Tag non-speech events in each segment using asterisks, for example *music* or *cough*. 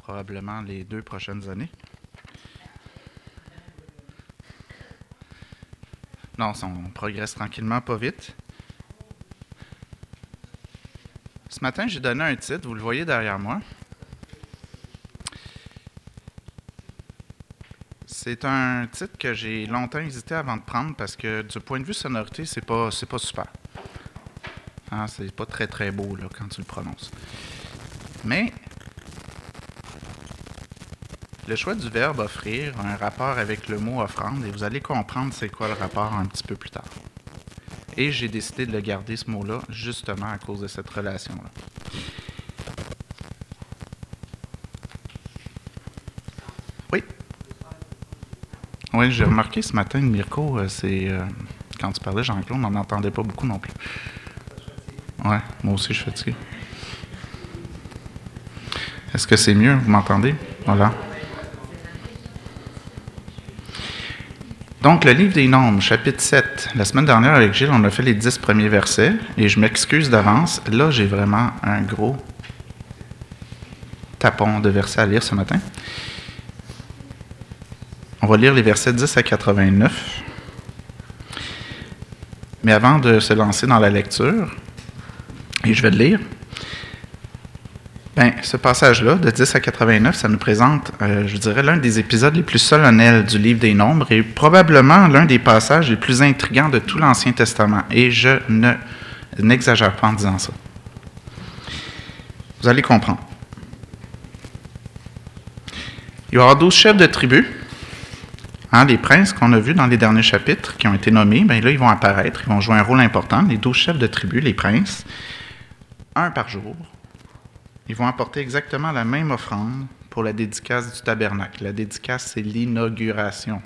probablement les deux prochaines années. Non, on progresse tranquillement, pas vite. Ce matin, j'ai donné un titre, vous le voyez derrière moi. C'est un titre que j'ai longtemps hésité avant de prendre parce que du point de vue sonorité, c'est pas, pas super. Hein, c'est pas très très beau là, quand tu le prononces. Mais le choix du verbe offrir a un rapport avec le mot offrande et vous allez comprendre c'est quoi le rapport un petit peu plus tard. Et j'ai décidé de le garder ce mot-là justement à cause de cette relation-là. Oui. Oui, j'ai remarqué ce matin, Mirko, euh, c'est euh, quand tu parlais, Jean-Claude, on n'en entendait pas beaucoup non plus. Oui, moi aussi je suis fatigué. Est-ce que c'est mieux? Vous m'entendez? Voilà. Donc, le livre des Nombres, chapitre 7. La semaine dernière, avec Gilles, on a fait les dix premiers versets, et je m'excuse d'avance. Là, j'ai vraiment un gros tapon de versets à lire ce matin. On va lire les versets 10 à 89. Mais avant de se lancer dans la lecture, et je vais le lire, ben, ce passage-là, de 10 à 89, ça nous présente, euh, je dirais, l'un des épisodes les plus solennels du livre des Nombres et probablement l'un des passages les plus intrigants de tout l'Ancien Testament. Et je ne, n'exagère pas en disant ça. Vous allez comprendre. Il y avoir 12 chefs de tribus. Hein, les princes qu'on a vus dans les derniers chapitres qui ont été nommés, ben là, ils vont apparaître, ils vont jouer un rôle important. Les 12 chefs de tribus, les princes, un par jour, ils vont apporter exactement la même offrande pour la dédicace du tabernacle. La dédicace, c'est l'inauguration.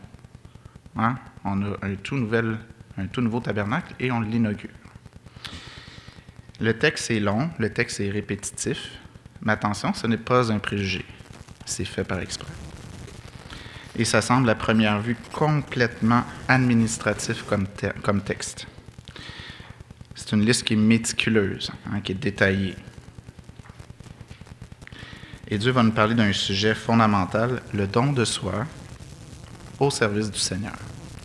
Hein? On a un tout, nouvel, un tout nouveau tabernacle et on l'inaugure. Le texte est long, le texte est répétitif, mais attention, ce n'est pas un préjugé. C'est fait par exprès. Et ça semble à première vue complètement administratif comme, comme texte. C'est une liste qui est méticuleuse, hein, qui est détaillée. Et Dieu va nous parler d'un sujet fondamental, le don de soi au service du Seigneur.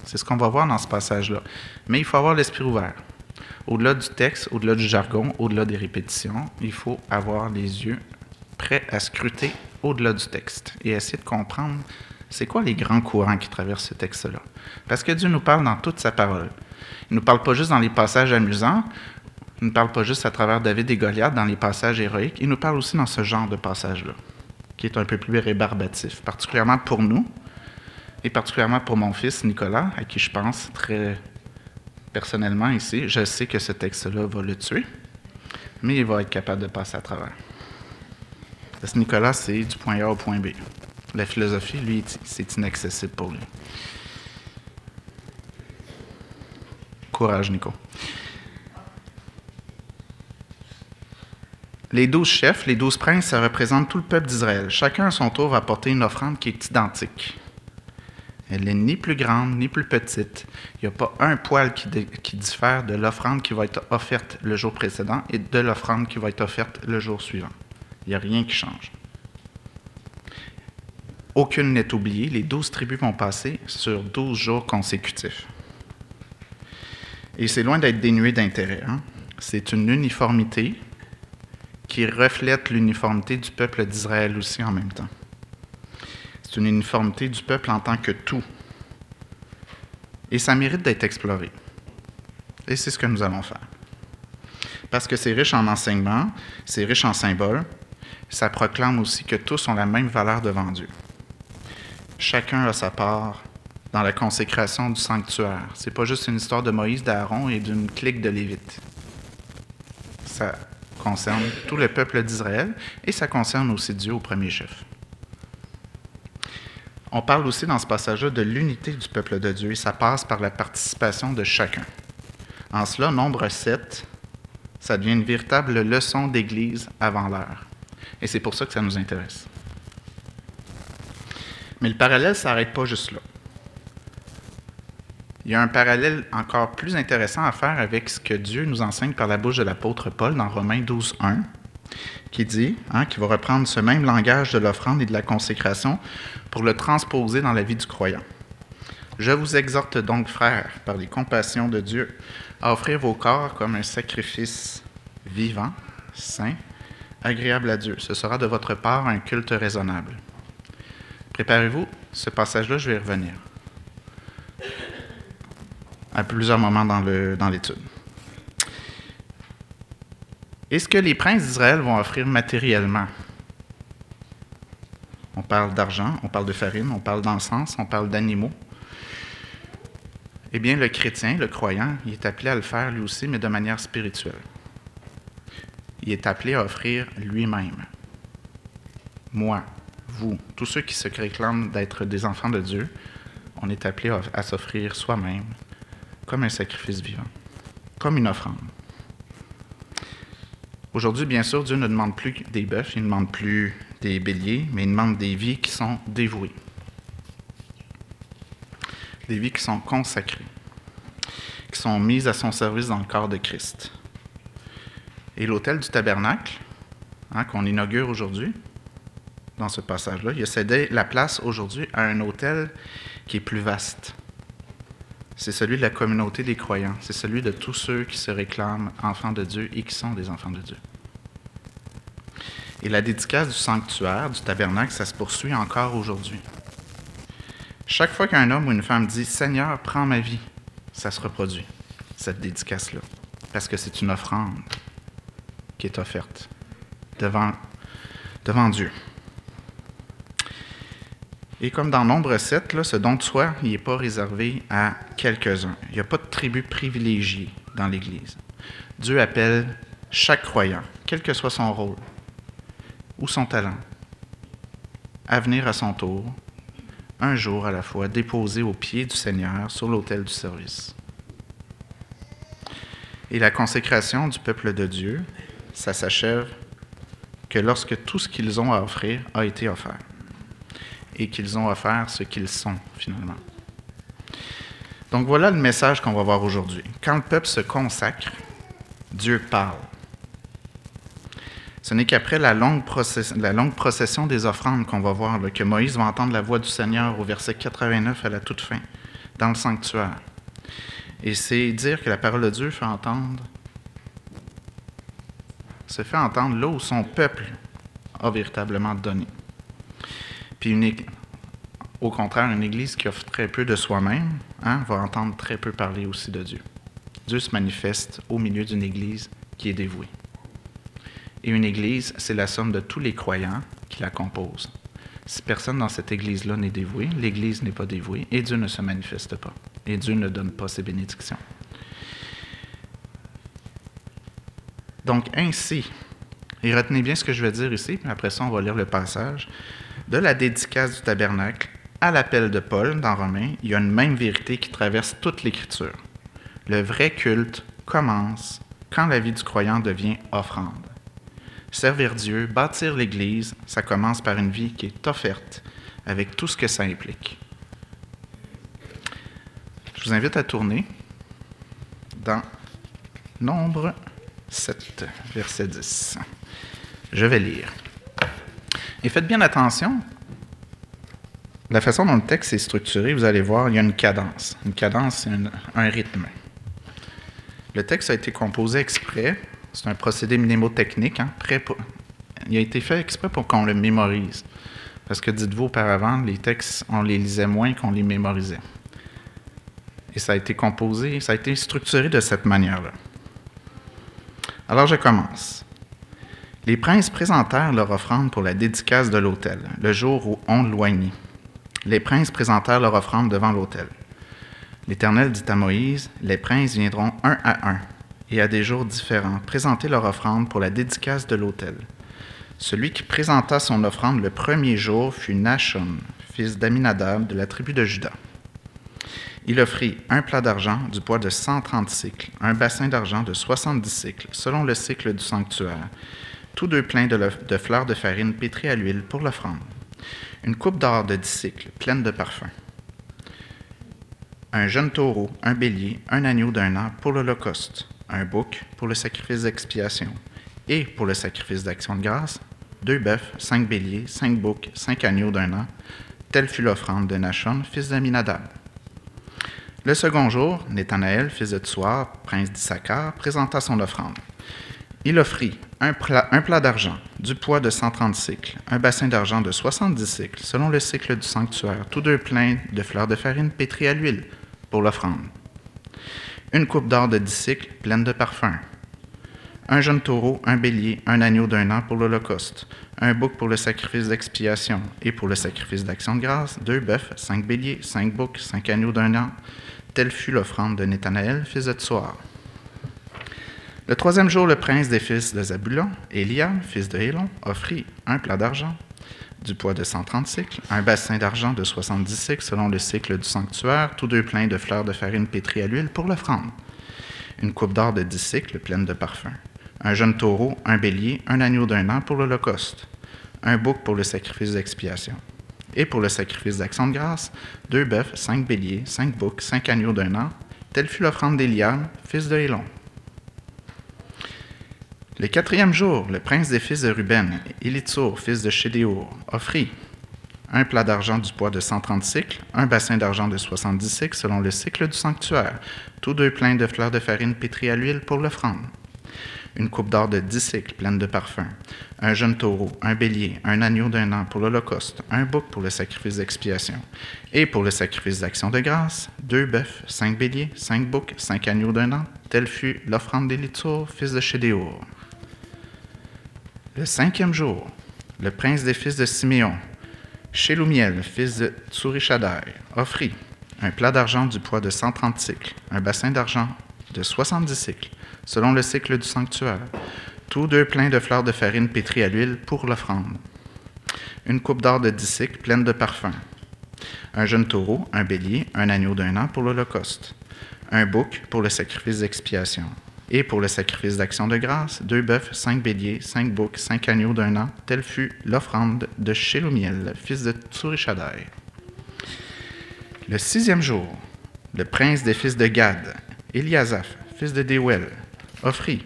C'est ce qu'on va voir dans ce passage-là. Mais il faut avoir l'esprit ouvert. Au-delà du texte, au-delà du jargon, au-delà des répétitions, il faut avoir les yeux prêts à scruter au-delà du texte et essayer de comprendre c'est quoi les grands courants qui traversent ce texte-là. Parce que Dieu nous parle dans toute sa parole. Il ne nous parle pas juste dans les passages amusants il ne parle pas juste à travers David et Goliath dans les passages héroïques, il nous parle aussi dans ce genre de passage-là, qui est un peu plus rébarbatif, particulièrement pour nous, et particulièrement pour mon fils Nicolas, à qui je pense très personnellement ici. Je sais que ce texte-là va le tuer, mais il va être capable de passer à travers. Parce que Nicolas, c'est du point A au point B. La philosophie, lui, c'est inaccessible pour lui. Courage, Nico. Les douze chefs, les douze princes, ça représente tout le peuple d'Israël. Chacun à son tour va apporter une offrande qui est identique. Elle n'est ni plus grande ni plus petite. Il n'y a pas un poil qui, qui diffère de l'offrande qui va être offerte le jour précédent et de l'offrande qui va être offerte le jour suivant. Il n'y a rien qui change. Aucune n'est oubliée. Les douze tribus vont passer sur douze jours consécutifs. Et c'est loin d'être dénué d'intérêt. Hein. C'est une uniformité qui reflète l'uniformité du peuple d'Israël aussi en même temps. C'est une uniformité du peuple en tant que tout. Et ça mérite d'être exploré. Et c'est ce que nous allons faire. Parce que c'est riche en enseignements, c'est riche en symboles, ça proclame aussi que tous ont la même valeur devant Dieu. Chacun a sa part dans la consécration du sanctuaire. C'est pas juste une histoire de Moïse, d'Aaron et d'une clique de Lévites. Ça concerne tout le peuple d'Israël et ça concerne aussi Dieu au premier chef. On parle aussi dans ce passage-là de l'unité du peuple de Dieu et ça passe par la participation de chacun. En cela, nombre 7, ça devient une véritable leçon d'Église avant l'heure. Et c'est pour ça que ça nous intéresse. Mais le parallèle ne s'arrête pas juste là il y a un parallèle encore plus intéressant à faire avec ce que Dieu nous enseigne par la bouche de l'apôtre Paul dans Romains 12, 1. qui dit, hein, qui va reprendre ce même langage de l'offrande et de la consécration pour le transposer dans la vie du croyant. Je vous exhorte donc, frères, par les compassions de Dieu, à offrir vos corps comme un sacrifice vivant, saint, agréable à Dieu. Ce sera de votre part un culte raisonnable. Préparez-vous, ce passage-là, je vais y revenir à plusieurs moments dans l'étude. Est-ce que les princes d'Israël vont offrir matériellement? On parle d'argent, on parle de farine, on parle d'encens, on parle d'animaux. Eh bien, le chrétien, le croyant, il est appelé à le faire lui aussi, mais de manière spirituelle. Il est appelé à offrir lui-même. Moi, vous, tous ceux qui se réclament d'être des enfants de Dieu, on est appelé à s'offrir soi-même comme un sacrifice vivant, comme une offrande. Aujourd'hui, bien sûr, Dieu ne demande plus des bœufs, il ne demande plus des béliers, mais il demande des vies qui sont dévouées, des vies qui sont consacrées, qui sont mises à son service dans le corps de Christ. Et l'autel du tabernacle, hein, qu'on inaugure aujourd'hui, dans ce passage-là, il a cédé la place aujourd'hui à un autel qui est plus vaste, c'est celui de la communauté des croyants, c'est celui de tous ceux qui se réclament enfants de Dieu et qui sont des enfants de Dieu. Et la dédicace du sanctuaire, du tabernacle, ça se poursuit encore aujourd'hui. Chaque fois qu'un homme ou une femme dit Seigneur, prends ma vie, ça se reproduit, cette dédicace-là, parce que c'est une offrande qui est offerte devant, devant Dieu. Et comme dans Nombre 7, ce don de soi, n'est pas réservé à quelques-uns. Il n'y a pas de tribu privilégiée dans l'Église. Dieu appelle chaque croyant, quel que soit son rôle ou son talent, à venir à son tour, un jour à la fois, déposer aux pieds du Seigneur sur l'autel du service. Et la consécration du peuple de Dieu, ça s'achève que lorsque tout ce qu'ils ont à offrir a été offert et qu'ils ont à faire ce qu'ils sont finalement. Donc voilà le message qu'on va voir aujourd'hui. Quand le peuple se consacre, Dieu parle. Ce n'est qu'après la, longue procession des offrandes qu'on va voir que Moïse va entendre la voix du Seigneur au verset 89 à la toute fin, dans le sanctuaire. Et c'est dire que la parole de Dieu fait entendre, se fait entendre là où son peuple a véritablement donné. Puis une, au contraire, une Église qui offre très peu de soi-même hein, va entendre très peu parler aussi de Dieu. Dieu se manifeste au milieu d'une Église qui est dévouée. Et une Église, c'est la somme de tous les croyants qui la composent. Si personne dans cette Église-là n'est dévoué, l'Église n'est pas dévouée et Dieu ne se manifeste pas. Et Dieu ne donne pas ses bénédictions. Donc ainsi, et retenez bien ce que je vais dire ici, puis après ça on va lire le passage, de la dédicace du tabernacle à l'appel de Paul dans Romains, il y a une même vérité qui traverse toute l'Écriture. Le vrai culte commence quand la vie du croyant devient offrande. Servir Dieu, bâtir l'Église, ça commence par une vie qui est offerte, avec tout ce que ça implique. Je vous invite à tourner dans Nombre 7, verset 10. Je vais lire. Et faites bien attention, la façon dont le texte est structuré, vous allez voir, il y a une cadence. Une cadence, c'est un, rythme. Le texte a été composé exprès. C'est un procédé mnémotechnique. Hein, il a été fait exprès pour qu'on le mémorise. Parce que dites-vous auparavant, les textes, on les lisait moins qu'on les mémorisait. Et ça a été composé, ça a été structuré de cette manière-là. Alors je commence. Les princes présentèrent leur offrande pour la dédicace de l'autel, le jour où on loignit. Les princes présentèrent leur offrande devant l'autel. L'Éternel dit à Moïse, Les princes viendront un à un, et à des jours différents, présenter leur offrande pour la dédicace de l'autel. Celui qui présenta son offrande le premier jour fut Nashon, fils d'Aminadab de la tribu de Juda. Il offrit un plat d'argent du poids de 130 cycles, un bassin d'argent de 70 cycles, selon le cycle du sanctuaire, tous deux pleins de, fleurs de farine pétries à l'huile pour l'offrande. Une coupe d'or de dix cycles, pleine de parfums. Un jeune taureau, un bélier, un agneau d'un an pour l'Holocauste, un bouc pour le sacrifice d'expiation, Et pour le sacrifice d'action de grâce, deux bœufs, cinq béliers, cinq boucs, cinq agneaux d'un an. Telle fut l'offrande de Nachon, fils d'Aminadab. Le second jour, Néthanaël, fils de Tsuar, prince d'Issachar, présenta son offrande. Il offrit un plat, d'argent, du poids de 130 cycles, un bassin d'argent de 70 cycles, selon le cycle du sanctuaire, tous deux pleins de fleurs de farine pétries à l'huile, pour l'offrande. Une coupe d'or de 10 cycles, pleine de parfums. Un jeune taureau, un bélier, un agneau d'un an pour l'Holocauste, un bouc pour le sacrifice d'expiation et pour le sacrifice d'action de grâce, deux bœufs, cinq béliers, cinq boucs, cinq agneaux d'un an. Telle fut l'offrande de Néthanaël, fils de Tsoar. Le troisième jour, le prince des fils de Zabulon, Eliam, fils de Hélon, offrit un plat d'argent du poids de 130 cycles, un bassin d'argent de 70 cycles selon le cycle du sanctuaire, tous deux pleins de fleurs de farine pétrie à l'huile pour l'offrande, une coupe d'or de 10 cycles pleine de parfums, un jeune taureau, un bélier, un agneau d'un an pour l'Holocauste, un bouc pour le sacrifice d'expiation. Et pour le sacrifice d'action de grâce, deux bœufs, cinq béliers, cinq boucs, cinq agneaux d'un an. Telle fut l'offrande d'Eliam, fils de Hélon. Le quatrième jour, le prince des fils de Ruben, Élitsur, fils de Chédéour, offrit un plat d'argent du poids de 130 cycles, un bassin d'argent de 70 cycles selon le cycle du sanctuaire, tous deux pleins de fleurs de farine pétries à l'huile pour l'offrande. Une coupe d'or de 10 cycles pleine de parfums, un jeune taureau, un bélier, un agneau d'un an pour l'Holocauste, un bouc pour le sacrifice d'expiation, et pour le sacrifice d'action de grâce, deux bœufs, cinq béliers, cinq boucs, cinq agneaux d'un an. Telle fut l'offrande d'Élitsur, fils de Chédéour. Le cinquième jour, le prince des fils de Siméon, Shelumiel, fils de Tsurishadai, offrit un plat d'argent du poids de 130 cycles, un bassin d'argent de 70 cycles, selon le cycle du sanctuaire, tous deux pleins de fleurs de farine pétries à l'huile pour l'offrande, une coupe d'or de 10 cycles pleine de parfums, un jeune taureau, un bélier, un agneau d'un an pour l'Holocauste, un bouc pour le sacrifice d'expiation, et pour le sacrifice d'action de grâce, deux bœufs, cinq béliers, cinq boucs, cinq agneaux d'un an. Telle fut l'offrande de Shelumiel, fils de Tsurishadai. Le sixième jour, le prince des fils de Gad, Eliasaph, fils de Dewel, offrit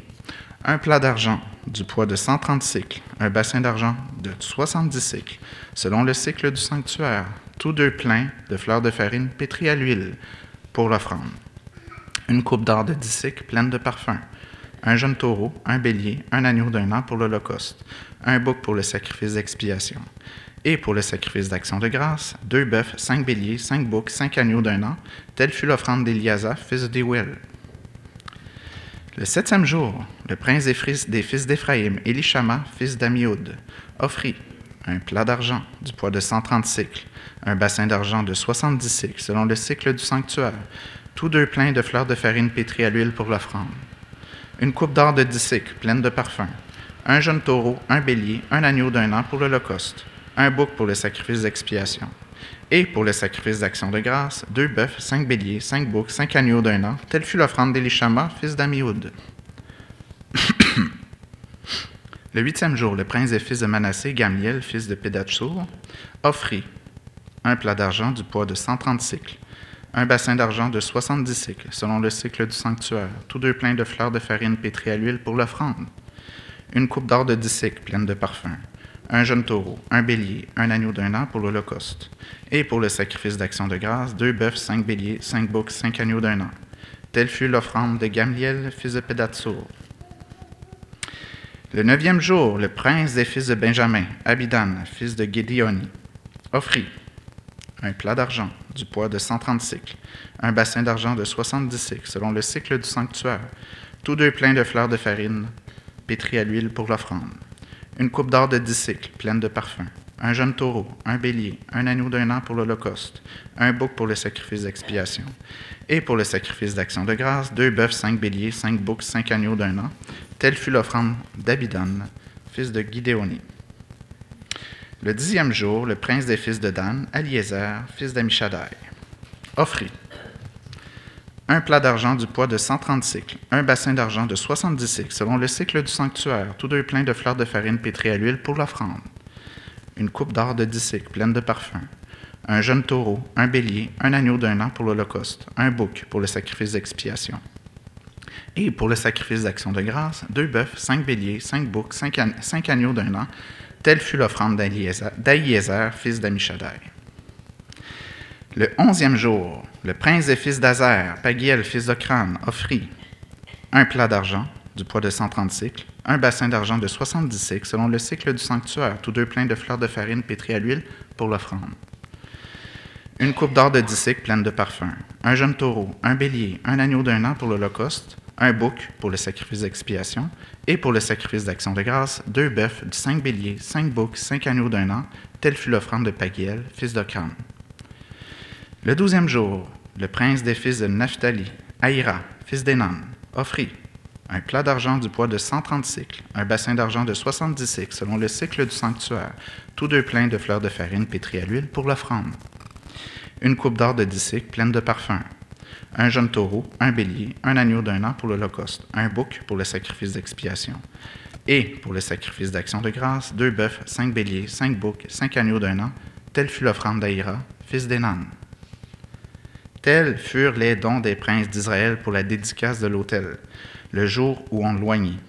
un plat d'argent du poids de 130 cycles, un bassin d'argent de 70 cycles, selon le cycle du sanctuaire, tous deux pleins de fleurs de farine pétries à l'huile pour l'offrande une coupe d'or de dix pleine de parfums, un jeune taureau, un bélier, un agneau d'un an pour l'Holocauste, un bouc pour le sacrifice d'expiation, et pour le sacrifice d'action de grâce, deux bœufs, cinq béliers, cinq boucs, cinq agneaux d'un an, telle fut l'offrande d'Eliasa, fils d'Ewell. Le septième jour, le prince des fils d'Éphraïm, Elishama, fils d'Amioud, offrit un plat d'argent du poids de 130 cycles, un bassin d'argent de 70 cycles selon le cycle du sanctuaire, tous deux pleins de fleurs de farine pétrie à l'huile pour l'offrande. Une coupe d'or de dix pleine de parfums. Un jeune taureau, un bélier, un agneau d'un an pour l'Holocauste. Un bouc pour le sacrifice d'expiation. Et pour le sacrifice d'action de grâce, deux bœufs, cinq béliers, cinq boucs, cinq agneaux d'un an. Telle fut l'offrande d'Elishama, fils d'Amioud. *coughs* le huitième jour, le prince des fils de Manassé, Gamiel, fils de Pédatchour, offrit un plat d'argent du poids de 130 cycles un bassin d'argent de 70 cycles, selon le cycle du sanctuaire, tous deux pleins de fleurs de farine pétrie à l'huile pour l'offrande, une coupe d'or de 10 cycles pleine de parfums, un jeune taureau, un bélier, un agneau d'un an pour l'Holocauste, et pour le sacrifice d'action de grâce, deux bœufs, cinq béliers, cinq boucs, cinq agneaux d'un an. Telle fut l'offrande de Gamliel, fils de Pédatsour. Le neuvième jour, le prince des fils de Benjamin, Abidan, fils de Gédioni, offrit un plat d'argent du poids de 130 cycles, un bassin d'argent de 70 cycles, selon le cycle du sanctuaire, tous deux pleins de fleurs de farine, pétries à l'huile pour l'offrande, une coupe d'or de 10 cycles, pleine de parfums, un jeune taureau, un bélier, un agneau d'un an pour l'Holocauste, un bouc pour le sacrifice d'expiation, et pour le sacrifice d'action de grâce, deux bœufs, cinq béliers, cinq boucs, cinq agneaux d'un an. Telle fut l'offrande d'Abidan, fils de Gidéoni. Le dixième jour, le prince des fils de Dan, Eliezer, fils d'Amishadai, offrit un plat d'argent du poids de 130 cycles, un bassin d'argent de 70 cycles, selon le cycle du sanctuaire, tous deux pleins de fleurs de farine pétrie à l'huile pour l'offrande, une coupe d'or de 10 cycles pleine de parfums, un jeune taureau, un bélier, un agneau d'un an pour l'Holocauste, un bouc pour le sacrifice d'expiation. Et pour le sacrifice d'action de grâce, deux bœufs, cinq béliers, cinq boucs, cinq, agneaux d'un an. Telle fut l'offrande d'Aïézer, fils d'Amishadai. Le onzième jour, le prince des fils d'Azer, Pagiel, fils d'Ocran, offrit un plat d'argent du poids de 130 cycles, un bassin d'argent de 70 cycles selon le cycle du sanctuaire, tous deux pleins de fleurs de farine pétries à l'huile pour l'offrande. Une coupe d'or de 10 cycles pleine de parfums, un jeune taureau, un bélier, un agneau d'un an pour l'Holocauste, un bouc pour le sacrifice d'expiation, et pour le sacrifice d'action de grâce, deux bœufs, cinq béliers, cinq boucs, cinq agneaux d'un an, telle fut l'offrande de Pagiel, fils d'Ocran. Le douzième jour, le prince des fils de Naphtali, Aïra, fils d'Enan, offrit un plat d'argent du poids de 130 cycles, un bassin d'argent de 70 cycles selon le cycle du sanctuaire, tous deux pleins de fleurs de farine pétries à l'huile pour l'offrande. Une coupe d'or de 10 cycles pleine de parfums, un jeune taureau, un bélier, un agneau d'un an pour l'Holocauste, un bouc pour le sacrifice d'expiation, et pour le sacrifice d'action de grâce, deux bœufs, cinq béliers, cinq boucs, cinq agneaux d'un an, telle fut l'offrande d'Aïra, fils d'Enan. Tels furent les dons des princes d'Israël pour la dédicace de l'autel, le jour où on loignit.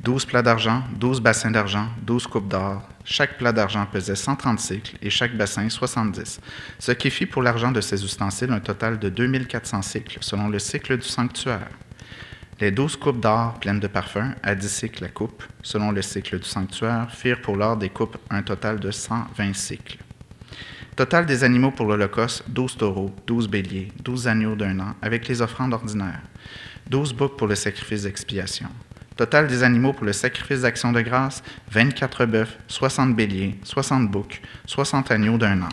Douze plats d'argent, douze bassins d'argent, douze coupes d'or. Chaque plat d'argent pesait 130 cycles et chaque bassin 70, ce qui fit pour l'argent de ces ustensiles un total de 2400 cycles, selon le cycle du sanctuaire. Les douze coupes d'or pleines de parfums, à dix cycles la coupe, selon le cycle du sanctuaire, firent pour l'or des coupes un total de 120 cycles. Total des animaux pour l'Holocauste, 12 taureaux, 12 béliers, 12 agneaux d'un an, avec les offrandes ordinaires, 12 boucs pour le sacrifice d'expiation. Total des animaux pour le sacrifice d'action de grâce, 24 bœufs, 60 béliers, 60 boucs, 60 agneaux d'un an.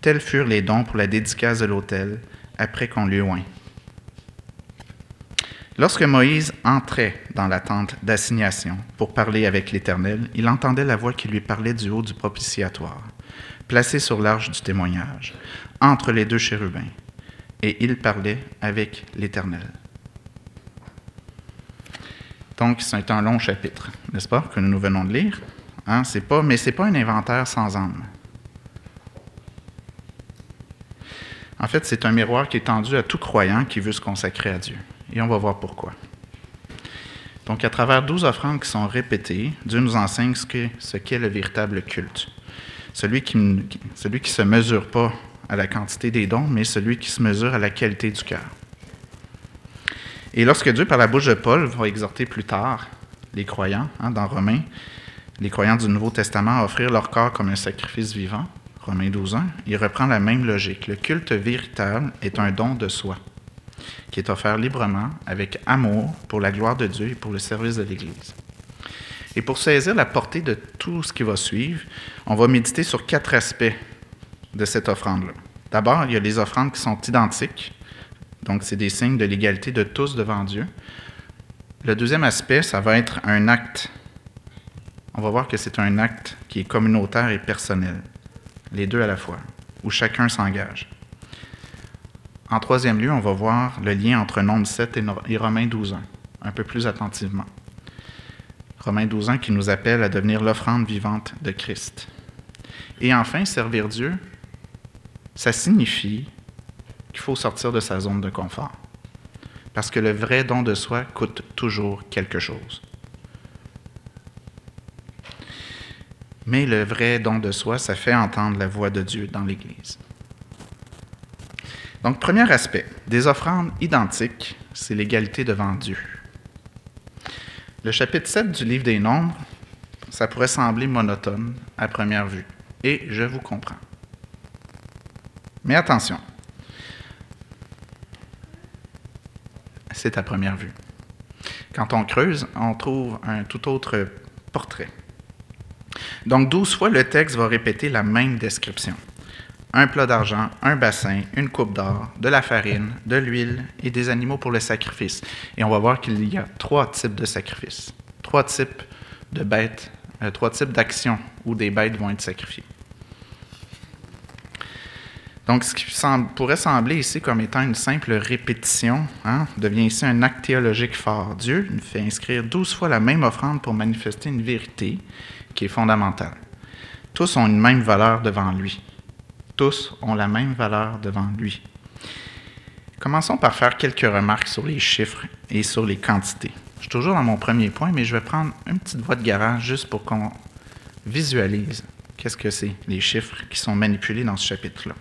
Tels furent les dons pour la dédicace de l'autel, après qu'on l'eut oint. Lorsque Moïse entrait dans la tente d'assignation pour parler avec l'Éternel, il entendait la voix qui lui parlait du haut du propitiatoire placé sur l'arche du témoignage, entre les deux chérubins, et il parlait avec l'Éternel. Donc, c'est un long chapitre, n'est-ce pas, que nous venons de lire. Hein? Pas, mais ce n'est pas un inventaire sans âme. En fait, c'est un miroir qui est tendu à tout croyant qui veut se consacrer à Dieu. Et on va voir pourquoi. Donc, à travers douze offrandes qui sont répétées, Dieu nous enseigne ce qu'est le véritable culte. Celui qui ne se mesure pas à la quantité des dons, mais celui qui se mesure à la qualité du cœur. Et lorsque Dieu, par la bouche de Paul, va exhorter plus tard les croyants, hein, dans Romains, les croyants du Nouveau Testament à offrir leur corps comme un sacrifice vivant, Romains 12.1, il reprend la même logique. Le culte véritable est un don de soi, qui est offert librement, avec amour, pour la gloire de Dieu et pour le service de l'Église. Et pour saisir la portée de tout ce qui va suivre, on va méditer sur quatre aspects de cette offrande-là. D'abord, il y a les offrandes qui sont identiques, donc c'est des signes de l'égalité de tous devant Dieu. Le deuxième aspect, ça va être un acte. On va voir que c'est un acte qui est communautaire et personnel, les deux à la fois, où chacun s'engage. En troisième lieu, on va voir le lien entre Nombre 7 et Romains 12.1, un peu plus attentivement. Romains 12 ans qui nous appelle à devenir l'offrande vivante de Christ. Et enfin, servir Dieu, ça signifie qu'il faut sortir de sa zone de confort. Parce que le vrai don de soi coûte toujours quelque chose. Mais le vrai don de soi, ça fait entendre la voix de Dieu dans l'Église. Donc, premier aspect, des offrandes identiques, c'est l'égalité devant Dieu. Le chapitre 7 du livre des Nombres, ça pourrait sembler monotone à première vue, et je vous comprends. Mais attention, à première vue. Quand on creuse, on trouve un tout autre portrait. Donc, douze fois, le texte va répéter la même description. Un plat d'argent, un bassin, une coupe d'or, de la farine, de l'huile et des animaux pour le sacrifice. Et on va voir qu'il y a trois types de sacrifices, trois types de bêtes, euh, trois types d'actions où des bêtes vont être sacrifiées. Donc, ce qui pourrait sembler ici comme étant une simple répétition hein, devient ici un acte théologique fort. Dieu nous fait inscrire douze fois la même offrande pour manifester une vérité qui est fondamentale. Tous ont une même valeur devant lui tous ont la même valeur devant lui. Commençons par faire quelques remarques sur les chiffres et sur les quantités. Je suis toujours dans mon premier point, mais je vais prendre une petite voie de garage juste pour qu'on visualise qu'est-ce que c'est, les chiffres qui sont manipulés dans ce chapitre-là.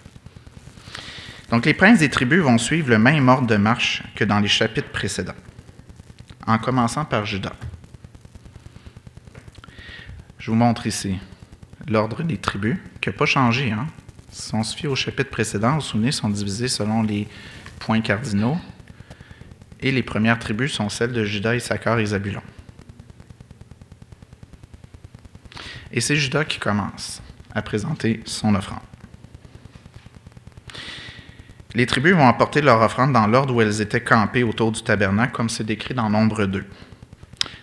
Donc, les princes des tribus vont suivre le même ordre de marche que dans les chapitres précédents, en commençant par Judas. Je vous montre ici l'ordre des tribus, qui n'a pas changé. Hein? Si on se au chapitre précédent, vous vous souvenez, sont divisés selon les points cardinaux. Et les premières tribus sont celles de Judas, Issachar et Zabulon. Et c'est Judas qui commence à présenter son offrande. Les tribus vont apporter leur offrande dans l'ordre où elles étaient campées autour du tabernacle, comme c'est décrit dans Nombre 2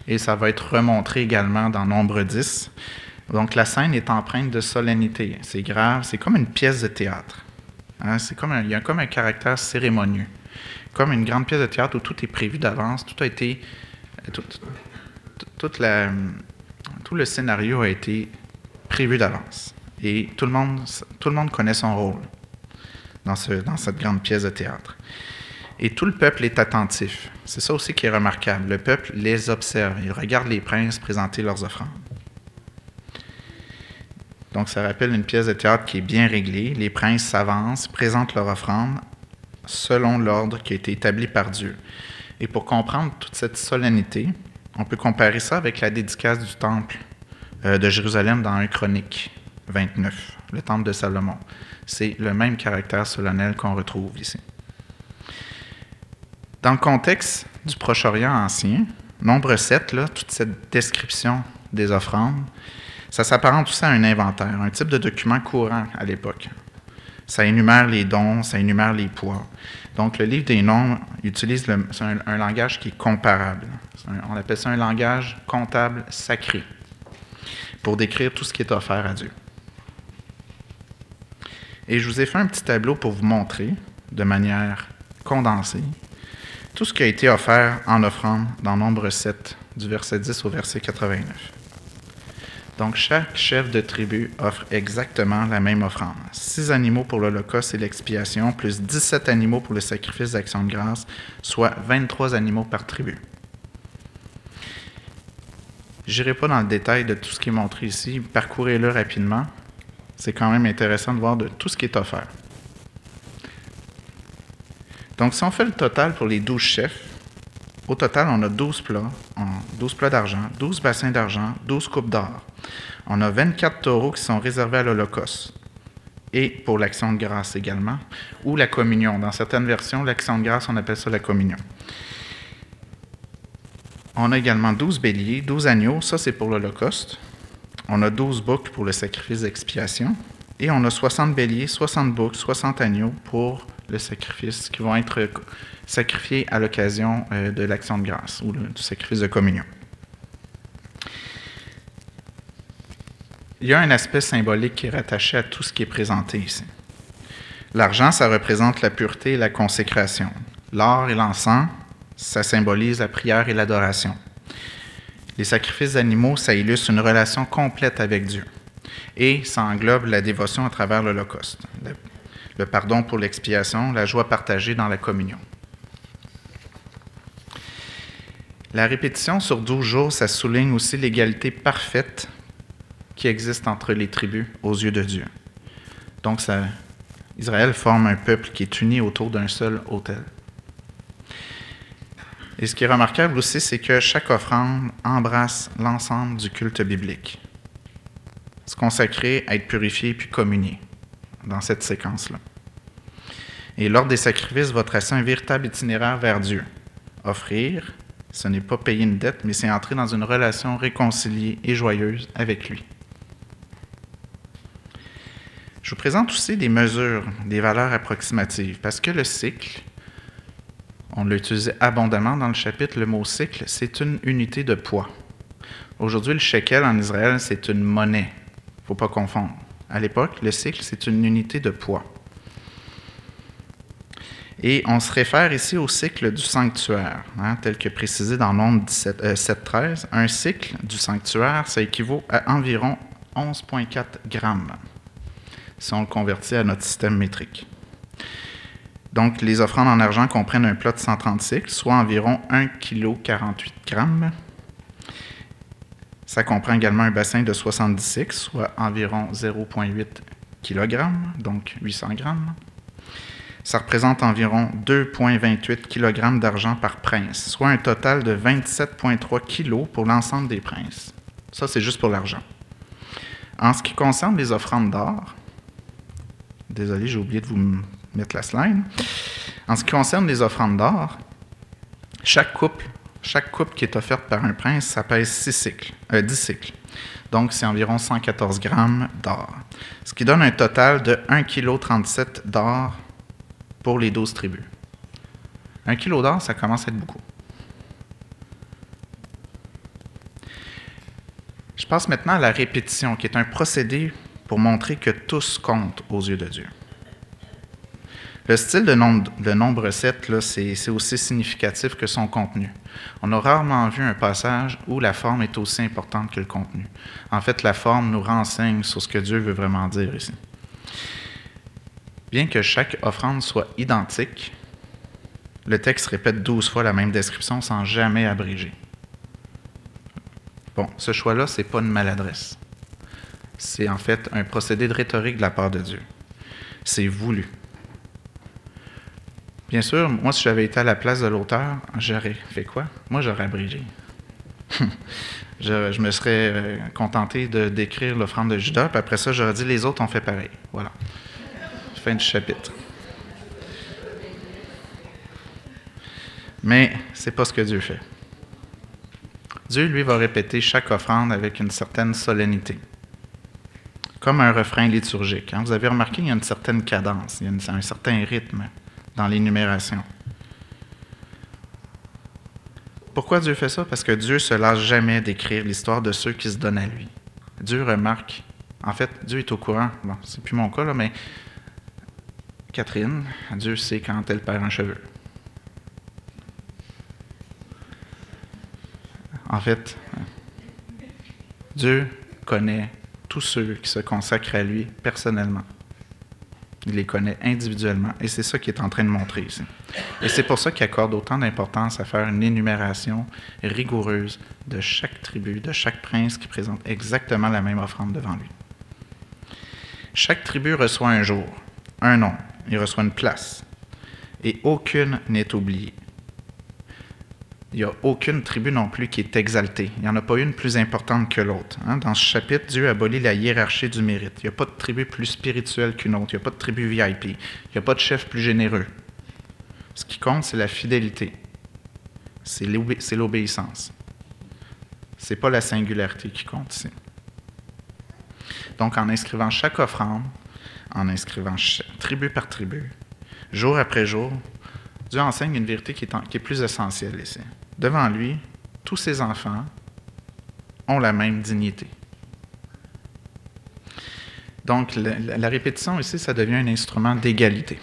et ça va être remontré également dans Nombre 10. Donc la scène est empreinte de solennité. C'est grave, c'est comme une pièce de théâtre. Hein. c'est comme il y a comme un caractère cérémonieux. Comme une grande pièce de théâtre où tout est prévu d'avance, tout a été. La, tout le scénario a été prévu d'avance. Et tout le monde connaît son rôle dans, ce, dans cette grande pièce de théâtre. Et tout le peuple est attentif. C'est ça aussi qui est remarquable. Le peuple les observe. Il regarde les princes présenter leurs offrandes. Donc, ça rappelle une pièce de théâtre qui est bien réglée. Les princes s'avancent, présentent leur offrande selon l'ordre qui a été établi par Dieu. Et pour comprendre toute cette solennité, on peut comparer ça avec la dédicace du temple euh, de Jérusalem dans un Chronique 29, le temple de Salomon. C'est le même caractère solennel qu'on retrouve ici. Dans le contexte du Proche-Orient ancien, nombre 7, là, toute cette description des offrandes, ça s'apparente aussi à un inventaire, un type de document courant à l'époque. Ça énumère les dons, ça énumère les poids. Donc, le livre des noms utilise un, langage qui est comparable. on appelle ça un langage comptable sacré pour décrire tout ce qui est offert à Dieu. Et je vous ai fait un petit tableau pour vous montrer de manière condensée tout ce qui a été offert en offrande dans Nombre 7, du verset 10 au verset 89. Donc, chaque chef de tribu offre exactement la même offrande. Six animaux pour l'Holocauste et l'expiation, plus 17 animaux pour le sacrifice d'action de grâce, soit 23 animaux par tribu. Je n'irai pas dans le détail de tout ce qui est montré ici, parcourez-le rapidement. C'est quand même intéressant de voir de tout ce qui est offert. Donc, si on fait le total pour les 12 chefs, au total, on a 12 plats, 12 plats d'argent, 12 bassins d'argent, 12 coupes d'or. On a 24 taureaux qui sont réservés à l'Holocauste et pour l'action de grâce également, ou la communion. Dans certaines versions, l'action de grâce, on appelle ça la communion. On a également 12 béliers, 12 agneaux, ça c'est pour l'Holocauste. On a 12 boucs pour le sacrifice d'expiation. Et on a 60 béliers, 60 boucs, 60 agneaux pour le sacrifice, qui vont être sacrifiés à l'occasion euh, de l'action de grâce ou du sacrifice de communion. Il y a un aspect symbolique qui est rattaché à tout ce qui est présenté ici. L'argent, ça représente la pureté et la consécration. L'or et l'encens, ça symbolise la prière et l'adoration. Les sacrifices d'animaux, ça illustre une relation complète avec Dieu. Et ça englobe la dévotion à travers l'Holocauste, le pardon pour l'expiation, la joie partagée dans la communion. La répétition sur 12 jours, ça souligne aussi l'égalité parfaite qui existe entre les tribus aux yeux de Dieu. Donc, ça, Israël forme un peuple qui est uni autour d'un seul autel. Et ce qui est remarquable aussi, c'est que chaque offrande embrasse l'ensemble du culte biblique. Se consacrer, être purifié puis communier dans cette séquence-là. Et lors des sacrifices va tracer un véritable itinéraire vers Dieu. Offrir, ce n'est pas payer une dette, mais c'est entrer dans une relation réconciliée et joyeuse avec lui. Je vous présente aussi des mesures, des valeurs approximatives, parce que le cycle, on l'a utilisé abondamment dans le chapitre, le mot cycle, c'est une unité de poids. Aujourd'hui, le shekel en Israël, c'est une monnaie. Il ne faut pas confondre. À l'époque, le cycle, c'est une unité de poids. Et on se réfère ici au cycle du sanctuaire, hein, tel que précisé dans Nombre 7.13. Un cycle du sanctuaire, ça équivaut à environ 11,4 grammes, si on le convertit à notre système métrique. Donc, les offrandes en argent comprennent un plat de 130 cycles, soit environ 1 kg 48 grammes. Ça comprend également un bassin de 70 cycles, soit environ 0,8 kg, donc 800 grammes. Ça représente environ 2,28 kg d'argent par prince, soit un total de 27,3 kg pour l'ensemble des princes. Ça, c'est juste pour l'argent. En ce qui concerne les offrandes d'or, désolé, j'ai oublié de vous mettre la slide. En ce qui concerne les offrandes d'or, chaque couple, chaque coupe qui est offerte par un prince, ça pèse 6 cycles, 10 euh, cycles. Donc, c'est environ 114 grammes d'or. Ce qui donne un total de 1,37 kg d'or pour les 12 tribus. Un kilo d'or, ça commence à être beaucoup. Je passe maintenant à la répétition, qui est un procédé pour montrer que tous comptent aux yeux de Dieu. Le style de nombre, 7, c'est aussi significatif que son contenu. On a rarement vu un passage où la forme est aussi importante que le contenu. En fait, la forme nous renseigne sur ce que Dieu veut vraiment dire ici. Bien que chaque offrande soit identique, le texte répète douze fois la même description sans jamais abréger. Bon, ce choix-là, ce n'est pas une maladresse. C'est en fait un procédé de rhétorique de la part de Dieu. C'est voulu. Bien sûr, moi, si j'avais été à la place de l'auteur, j'aurais fait quoi? Moi, j'aurais abrégé. *laughs* je, me serais euh, contenté de décrire l'offrande de Judas, puis après ça, j'aurais dit les autres ont fait pareil. Voilà. Fin du chapitre. Mais c'est pas ce que Dieu fait. Dieu, lui, va répéter chaque offrande avec une certaine solennité, comme un refrain liturgique. Hein. Vous avez remarqué, il y a une certaine cadence, il y a un certain rythme dans l'énumération. Pourquoi Dieu fait ça? Parce que Dieu se lasse jamais d'écrire l'histoire de ceux qui se donnent à lui. Dieu remarque, en fait, Dieu est au courant, bon, c'est plus mon cas, là, mais Catherine, Dieu sait quand elle perd un cheveu. En fait, Dieu connaît tous ceux qui se consacrent à lui personnellement. Il les connaît individuellement. Et c'est ça qu'il est en train de montrer ici. Et c'est pour ça qu'il accorde autant d'importance à faire une énumération rigoureuse de chaque tribu, de chaque prince qui présente exactement la même offrande devant lui. Chaque tribu reçoit un jour, un nom, il reçoit une place. Et aucune n'est oubliée. Il n'y a aucune tribu non plus qui est exaltée. Il n'y en a pas une plus importante que l'autre. Hein. Dans ce chapitre, Dieu abolit la hiérarchie du mérite. Il n'y a pas de tribu plus spirituelle qu'une autre. Il n'y a pas de tribu VIP. Il n'y a pas de chef plus généreux. Ce qui compte, c'est la fidélité. C'est l'obéissance. Ce n'est pas la singularité qui compte ici. Donc, en inscrivant chaque offrande, en inscrivant tribu par tribu, jour après jour, Dieu enseigne une vérité qui est, plus essentielle ici. Devant lui, tous ses enfants ont la même dignité. Donc, la, répétition ici, ça devient un instrument d'égalité.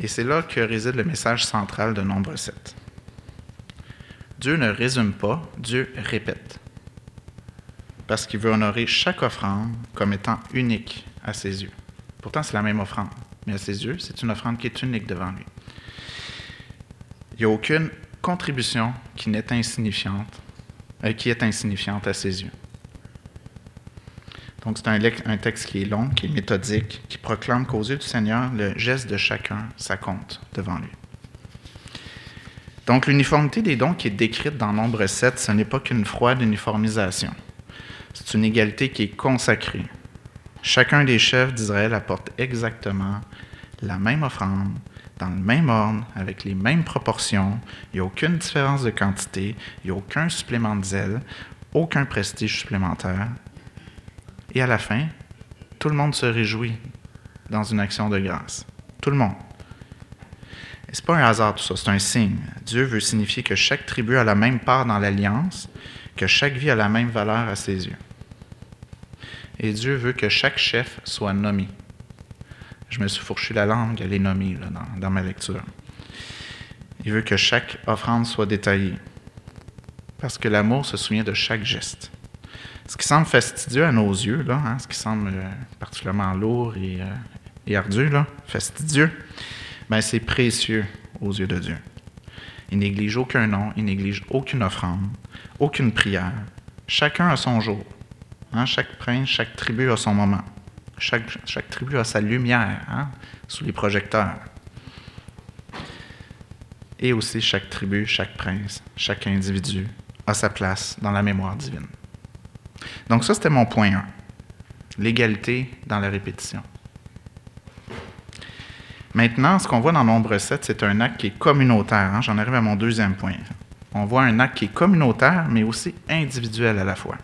Et c'est là que réside le message central de Nombre 7. Dieu ne résume pas, Dieu répète parce qu'il veut honorer chaque offrande comme étant unique à ses yeux. Pourtant, c'est la même offrande, mais à ses yeux, c'est une offrande qui est unique devant lui. N'y a aucune contribution qui n'est insignifiante, euh, qui est insignifiante à ses yeux. Donc, c'est un, un, texte qui est long, qui est méthodique, qui proclame qu'aux yeux du Seigneur, le geste de chacun, ça compte devant lui. Donc, l'uniformité des dons qui est décrite dans Nombre 7, ce n'est pas qu'une froide uniformisation. C'est une égalité qui est consacrée. Chacun des chefs d'Israël apporte exactement la même offrande, dans le même ordre, avec les mêmes proportions. Il n'y a aucune différence de quantité, il n'y a aucun supplément de zèle, aucun prestige supplémentaire. Et à la fin, tout le monde se réjouit dans une action de grâce. Tout le monde. Ce n'est pas un hasard tout ça, c'est un signe. Dieu veut signifier que chaque tribu a la même part dans l'alliance que chaque vie a la même valeur à ses yeux. Et Dieu veut que chaque chef soit nommé. Je me suis fourchu la langue, elle est nommée dans, ma lecture. Il veut que chaque offrande soit détaillée. Parce que l'amour se souvient de chaque geste. Ce qui semble fastidieux à nos yeux, hein, ce qui semble euh, particulièrement lourd et euh, ardu, fastidieux, ben c'est précieux aux yeux de Dieu. Il néglige aucun nom, il néglige aucune offrande, aucune prière. Chacun a son jour. Hein? Chaque prince, chaque tribu a son moment. Chaque, tribu a sa lumière hein? sous les projecteurs. Et aussi chaque tribu, chaque prince, chaque individu a sa place dans la mémoire divine. Donc ça, c'était mon point 1. L'égalité dans la répétition. Maintenant, ce qu'on voit dans Nombre 7, c'est un acte qui est communautaire. Hein. J'en arrive à mon deuxième point. On voit un acte qui est communautaire, mais aussi individuel à la fois.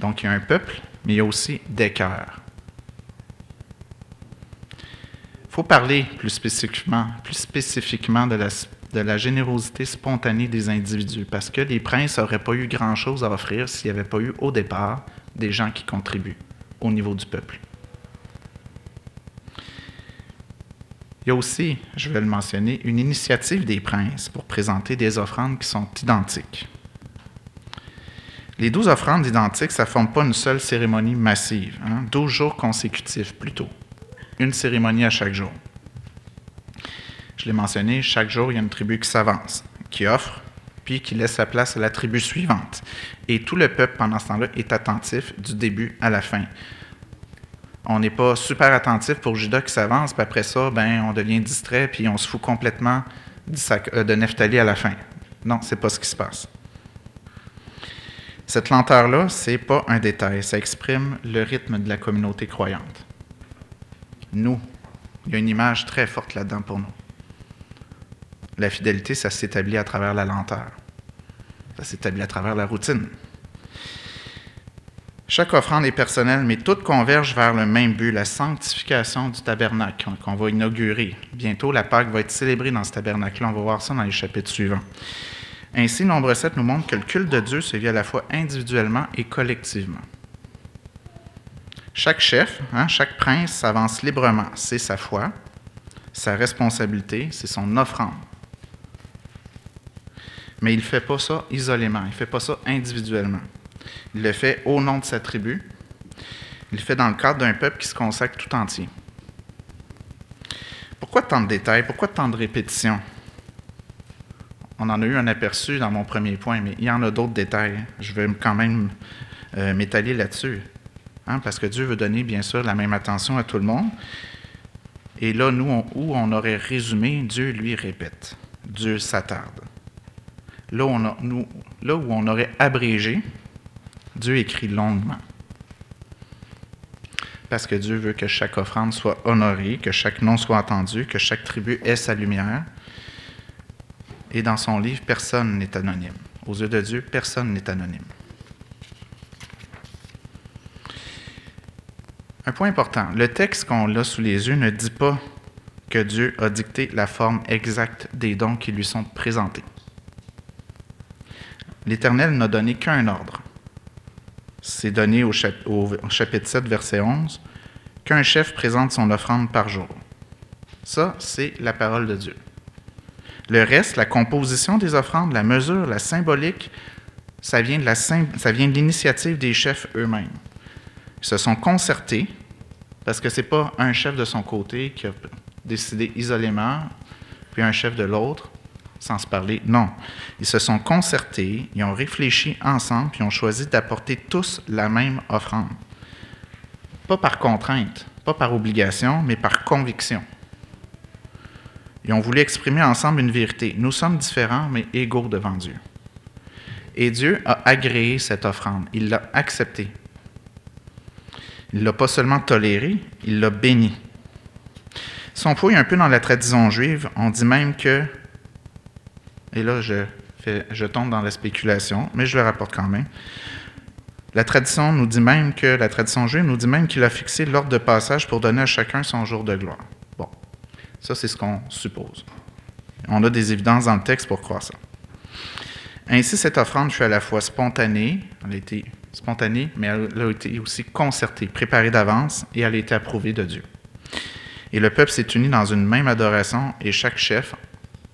Donc, il y a un peuple, mais il y a aussi des cœurs. Faut parler plus spécifiquement, de la, générosité spontanée des individus, parce que les princes n'auraient pas eu grand-chose à offrir s'il n'y avait pas eu au départ des gens qui contribuent au niveau du peuple. Il y a aussi, je vais le mentionner, une initiative des princes pour présenter des offrandes qui sont identiques. Les douze offrandes identiques, ça ne forme pas une seule cérémonie massive, hein, douze jours consécutifs plutôt, une cérémonie à chaque jour. Je l'ai mentionné, chaque jour, il y a une tribu qui s'avance, qui offre, puis qui laisse sa place à la tribu suivante. Et tout le peuple, pendant ce temps-là, est attentif du début à la fin on n'est pas super attentif pour Judas qui s'avance, puis après ça, ben, on devient distrait, puis on se fout complètement euh, de Nephtali à la fin. Non, c'est pas ce qui se passe. Cette lenteur-là, c'est pas un détail, ça exprime le rythme de la communauté croyante. Nous, il y a une image très forte là-dedans pour nous. La fidélité, ça s'établit à travers la lenteur. Ça s'établit à travers la routine. Chaque offrande est personnelle, mais toutes convergent vers le même but, la sanctification du tabernacle qu'on va inaugurer. Bientôt, la Pâque va être célébrée dans ce tabernacle-là. On va voir ça dans les chapitres suivants. Ainsi, Nombre 7 nous montre que le culte de Dieu se vit à la fois individuellement et collectivement. Chaque chef, hein, chaque prince s'avance librement. C'est sa foi, sa responsabilité, c'est son offrande. Mais il ne fait pas ça isolément, il ne fait pas ça individuellement. Il le fait au nom de sa tribu. Il le fait dans le cadre d'un peuple qui se consacre tout entier. Pourquoi tant de détails? Pourquoi tant de répétitions? On en a eu un aperçu dans mon premier point, mais il y en a d'autres détails. Je vais quand même euh, m'étaler là-dessus. Hein, parce que Dieu veut donner, bien sûr, la même attention à tout le monde. Et là, nous, où on aurait résumé, Dieu lui répète. Dieu s'attarde. Là, là où on aurait abrégé, Dieu écrit longuement. Parce que Dieu veut que chaque offrande soit honorée, que chaque nom soit entendu, que chaque tribu ait sa lumière. Et dans son livre, personne n'est anonyme. Aux yeux de Dieu, personne n'est anonyme. Un point important, le texte qu'on a sous les yeux ne dit pas que Dieu a dicté la forme exacte des dons qui lui sont présentés. L'Éternel n'a donné qu'un ordre, c'est donné au, chapitre 7, verset 11, qu'un chef présente son offrande par jour. Ça, c'est la parole de Dieu. Le reste, la composition des offrandes, la mesure, la symbolique, ça vient de l'initiative des chefs eux-mêmes. Ils se sont concertés, parce que ce n'est pas un chef de son côté qui a décidé isolément, puis un chef de l'autre sans se parler. Non. Ils se sont concertés, ils ont réfléchi ensemble, puis ont choisi d'apporter tous la même offrande. Pas par contrainte, pas par obligation, mais par conviction. Ils ont voulu exprimer ensemble une vérité. Nous sommes différents, mais égaux devant Dieu. Et Dieu a agréé cette offrande. Il l'a acceptée. Il ne l'a pas seulement tolérée, il l'a bénie. Si on fouille un peu dans la tradition juive, on dit même que et là, je tombe dans la spéculation, mais je le rapporte quand même. La tradition nous dit même que, la tradition juive nous dit même qu'il a fixé l'ordre de passage pour donner à chacun son jour de gloire. Bon, ça c'est ce qu'on suppose. On a des évidences dans le texte pour croire ça. Ainsi, cette offrande fut à la fois spontanée, elle a été spontanée, mais elle a été aussi concertée, préparée d'avance, et elle a été approuvée de Dieu. Et le peuple s'est uni dans une même adoration, et chaque chef,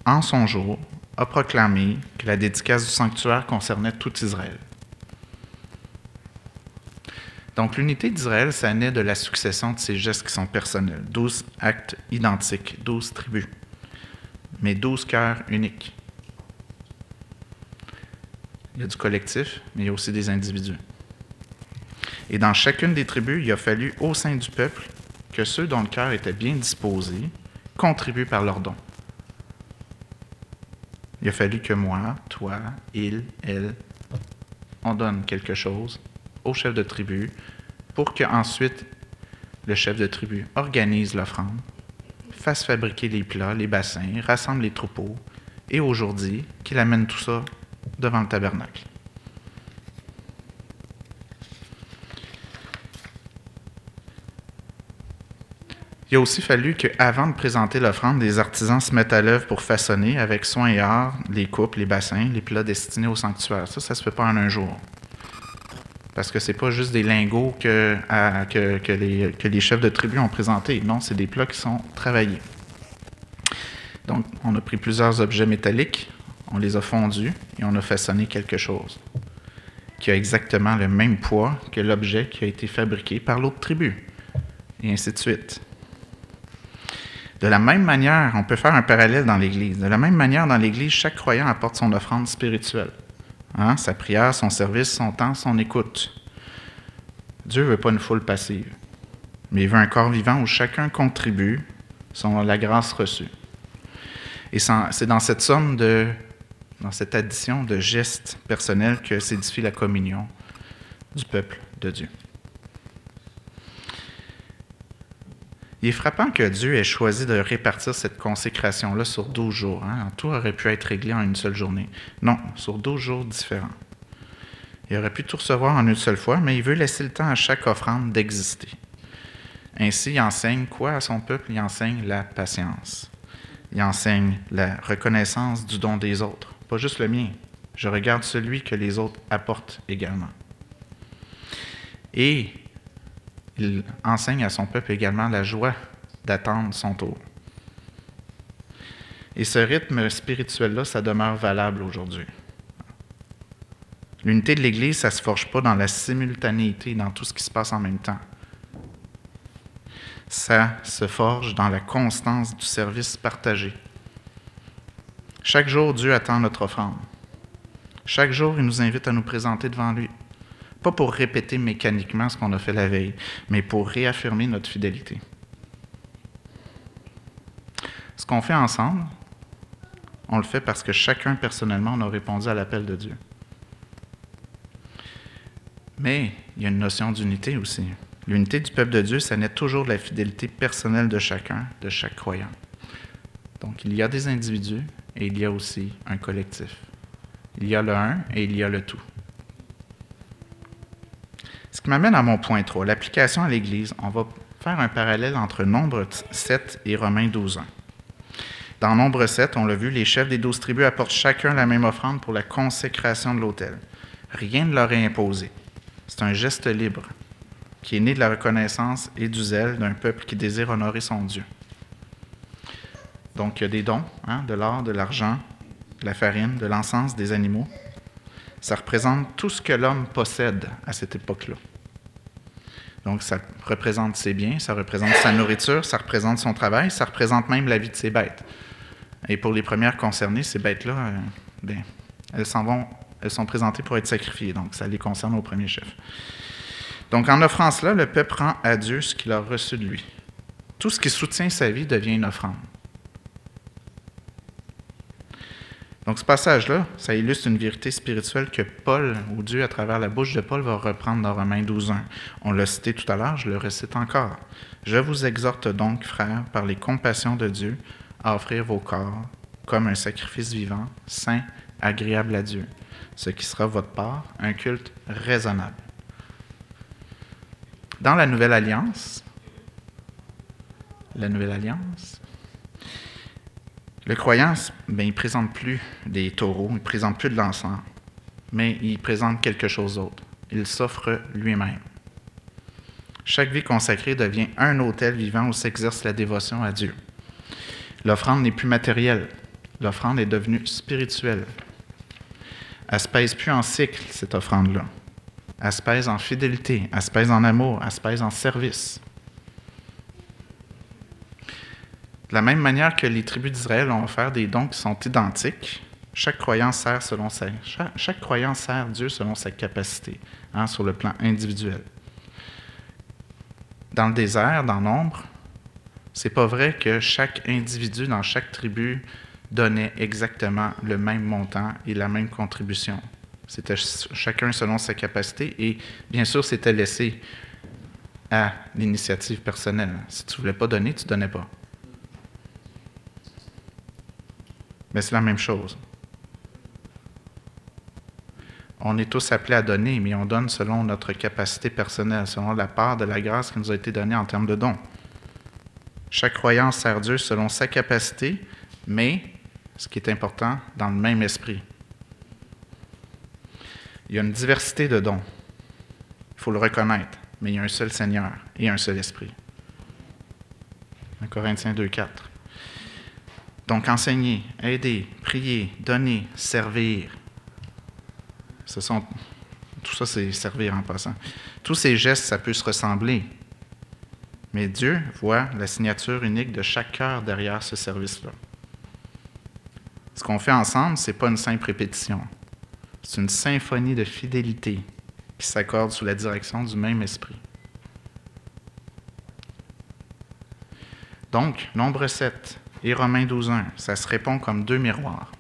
en son jour, a proclamé que la dédicace du sanctuaire concernait tout Israël. Donc l'unité d'Israël, ça naît de la succession de ces gestes qui sont personnels. Douze actes identiques, douze tribus, mais douze cœurs uniques. Il y a du collectif, mais il y a aussi des individus. Et dans chacune des tribus, il a fallu au sein du peuple que ceux dont le cœur était bien disposé contribuent par leurs dons. Il a fallu que moi, toi, il, elle, on donne quelque chose au chef de tribu pour qu'ensuite le chef de tribu organise l'offrande, fasse fabriquer les plats, les bassins, rassemble les troupeaux et aujourd'hui qu'il amène tout ça devant le tabernacle. Il a aussi fallu qu'avant de présenter l'offrande, des artisans se mettent à l'œuvre pour façonner avec soin et art les coupes, les bassins, les plats destinés au sanctuaire. Ça, ça ne se fait pas en un jour. Parce que ce n'est pas juste des lingots que, que, les, que les chefs de tribu ont présentés. Non, c'est des plats qui sont travaillés. Donc, on a pris plusieurs objets métalliques, on les a fondus et on a façonné quelque chose qui a exactement le même poids que l'objet qui a été fabriqué par l'autre tribu, et ainsi de suite. De la même manière, on peut faire un parallèle dans l'Église. De la même manière, dans l'Église, chaque croyant apporte son offrande spirituelle. Hein? Sa prière, son service, son temps, son écoute. Dieu ne veut pas une foule passive, mais il veut un corps vivant où chacun contribue selon la grâce reçue. Et c'est dans cette somme de, dans cette addition de gestes personnels que s'édifie la communion du peuple de Dieu. Il est frappant que Dieu ait choisi de répartir cette consécration-là sur 12 jours. Hein. Tout aurait pu être réglé en une seule journée. Non, sur 12 jours différents. Il aurait pu tout recevoir en une seule fois, mais il veut laisser le temps à chaque offrande d'exister. Ainsi, il enseigne quoi à son peuple? Il enseigne la patience. Il enseigne la reconnaissance du don des autres, pas juste le mien. Je regarde celui que les autres apportent également. Et il enseigne à son peuple également la joie d'attendre son tour. Et ce rythme spirituel-là, ça demeure valable aujourd'hui. L'unité de l'Église, ça ne se forge pas dans la simultanéité, dans tout ce qui se passe en même temps. Ça se forge dans la constance du service partagé. Chaque jour, Dieu attend notre offrande. Chaque jour, il nous invite à nous présenter devant lui. Pas pour répéter mécaniquement ce qu'on a fait la veille, mais pour réaffirmer notre fidélité. Ce qu'on fait ensemble, on le fait parce que chacun personnellement on a répondu à l'appel de Dieu. Mais il y a une notion d'unité aussi. L'unité du peuple de Dieu, ça naît toujours de la fidélité personnelle de chacun, de chaque croyant. Donc il y a des individus et il y a aussi un collectif. Il y a le un et il y a le tout. Ce qui m'amène à mon point 3, l'application à l'Église. On va faire un parallèle entre Nombre 7 et Romains 12. Dans Nombre 7, on l'a vu, les chefs des douze tribus apportent chacun la même offrande pour la consécration de l'autel. Rien ne leur est imposé. C'est un geste libre qui est né de la reconnaissance et du zèle d'un peuple qui désire honorer son Dieu. Donc, il y a des dons, hein, de l'or, de l'argent, de la farine, de l'encens, des animaux. Ça représente tout ce que l'homme possède à cette époque-là. Donc, ça représente ses biens, ça représente sa nourriture, ça représente son travail, ça représente même la vie de ses bêtes. Et pour les premières concernées, ces bêtes-là, euh, ben, elles sont présentées pour être sacrifiées, donc ça les concerne au premier chef. Donc, en offrant cela, le peuple rend à Dieu ce qu'il a reçu de lui. Tout ce qui soutient sa vie devient une offrande. Donc ce passage-là, ça illustre une vérité spirituelle que Paul, ou Dieu à travers la bouche de Paul, va reprendre dans Romains 12.1. On l'a cité tout à l'heure, je le récite encore. Je vous exhorte donc, frères, par les compassions de Dieu, à offrir vos corps comme un sacrifice vivant, saint, agréable à Dieu, ce qui sera votre part, un culte raisonnable. Dans la Nouvelle Alliance, la Nouvelle Alliance, le croyant, ben, il ne présente plus des taureaux, il ne présente plus de l'encens, mais il présente quelque chose d'autre. Il s'offre lui-même. Chaque vie consacrée devient un autel vivant où s'exerce la dévotion à Dieu. L'offrande n'est plus matérielle, l'offrande est devenue spirituelle. Elle se pèse plus en cycle, cette offrande-là. Elle se pèse en fidélité, elle se pèse en amour, elle se pèse en service. De la même manière que les tribus d'Israël ont offert des dons qui sont identiques, chaque croyant sert Dieu selon sa capacité, hein, sur le plan individuel. Dans le désert, dans l'ombre, c'est pas vrai que chaque individu dans chaque tribu donnait exactement le même montant et la même contribution. C'était chacun selon sa capacité et bien sûr, c'était laissé à l'initiative personnelle. Si tu ne voulais pas donner, tu ne donnais pas. Mais c'est la même chose. On est tous appelés à donner, mais on donne selon notre capacité personnelle, selon la part de la grâce qui nous a été donnée en termes de dons. Chaque croyant sert Dieu selon sa capacité, mais, ce qui est important, dans le même esprit. Il y a une diversité de dons. Il faut le reconnaître, mais il y a un seul Seigneur et un seul Esprit. 1 Corinthiens 2, 4. Donc enseigner, aider, prier, donner, servir. Tout ça, c'est servir en passant. Tous ces gestes, ça peut se ressembler. Mais Dieu voit la signature unique de chaque cœur derrière ce service-là. Ce qu'on fait ensemble, ce n'est pas une simple répétition. C'est une symphonie de fidélité qui s'accorde sous la direction du même esprit. Donc, nombre 7 et Romains 12.1, ça se répond comme deux miroirs.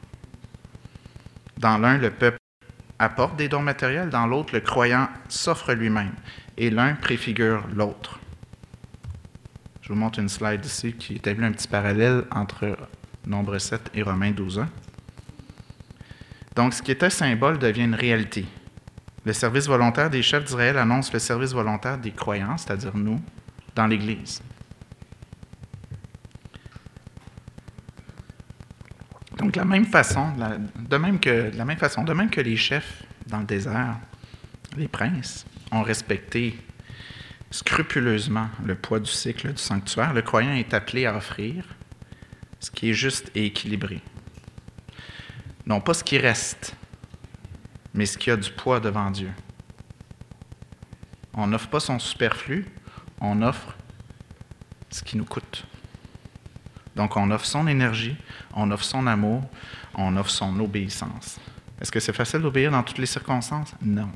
Dans l'un, le peuple apporte des dons matériels, dans l'autre, le croyant s'offre lui-même, et l'un préfigure l'autre. Je vous montre une slide ici qui établit un petit parallèle entre Nombre 7 et Romains 12.1. Donc, ce qui était symbole devient une réalité. Le service volontaire des chefs d'Israël annonce le service volontaire des croyants, c'est-à-dire nous, dans l'Église. Donc, la même façon, de même que, la même façon, de même que les chefs dans le désert, les princes, ont respecté scrupuleusement le poids du cycle du sanctuaire, le croyant est appelé à offrir ce qui est juste et équilibré. Non pas ce qui reste, mais ce qui a du poids devant Dieu. On n'offre pas son superflu, on offre ce qui nous coûte. Donc on offre son énergie, on offre son amour, on offre son obéissance. Est-ce que c'est facile d'obéir dans toutes les circonstances? Non.